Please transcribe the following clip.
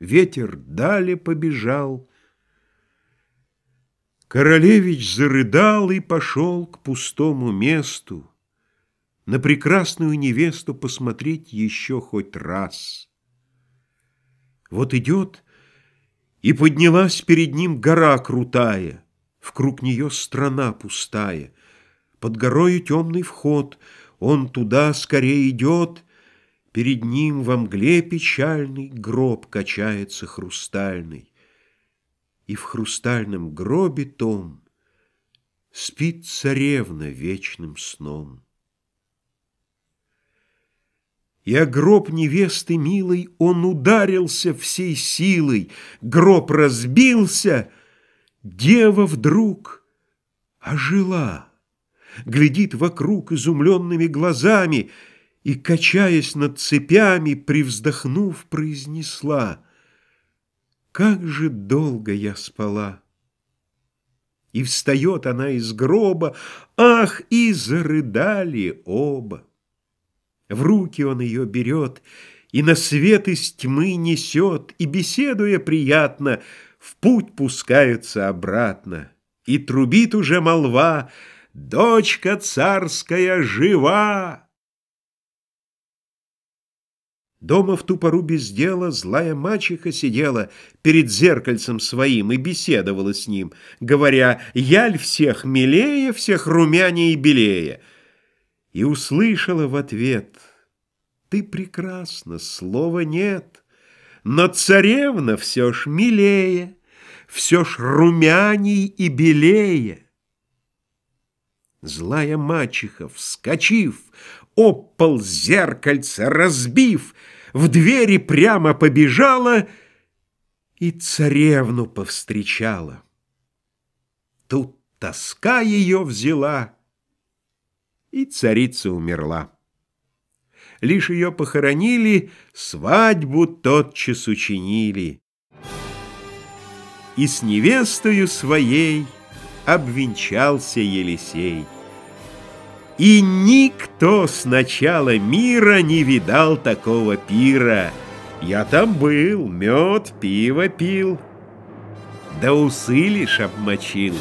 ветер далее побежал. Королевич зарыдал и пошел к пустому месту. На прекрасную невесту посмотреть еще хоть раз. Вот идет, и поднялась перед ним гора крутая, Вкруг нее страна пустая, Под горою темный вход, он туда скорее идет, Перед ним во мгле печальный Гроб качается хрустальный, И в хрустальном гробе том Спит царевна вечным сном. И о гроб невесты милой Он ударился всей силой, Гроб разбился, Дева вдруг ожила, Глядит вокруг изумленными глазами — и, качаясь над цепями, привздохнув, произнесла «Как же долго я спала!» И встает она из гроба, ах, и зарыдали оба. В руки он ее берет и на свет из тьмы несет, и, беседуя приятно, в путь пускаются обратно. И трубит уже молва «Дочка царская жива!» Дома в ту пору без дела злая мачеха сидела перед зеркальцем своим и беседовала с ним, говоря «Яль всех милее, всех румянее и белее». И услышала в ответ «Ты прекрасна, слова нет, но царевна все ж милее, все ж румяней и белее». Злая мачеха, вскочив, опол зеркальца разбив, в двери прямо побежала и царевну повстречала. Тут тоска ее взяла, и царица умерла. Лишь ее похоронили, свадьбу тотчас учинили. И с невестою своей обвенчался Елисей. И никто с начала мира не видал такого пира. Я там был, мед, пиво пил, да усы лишь обмочил.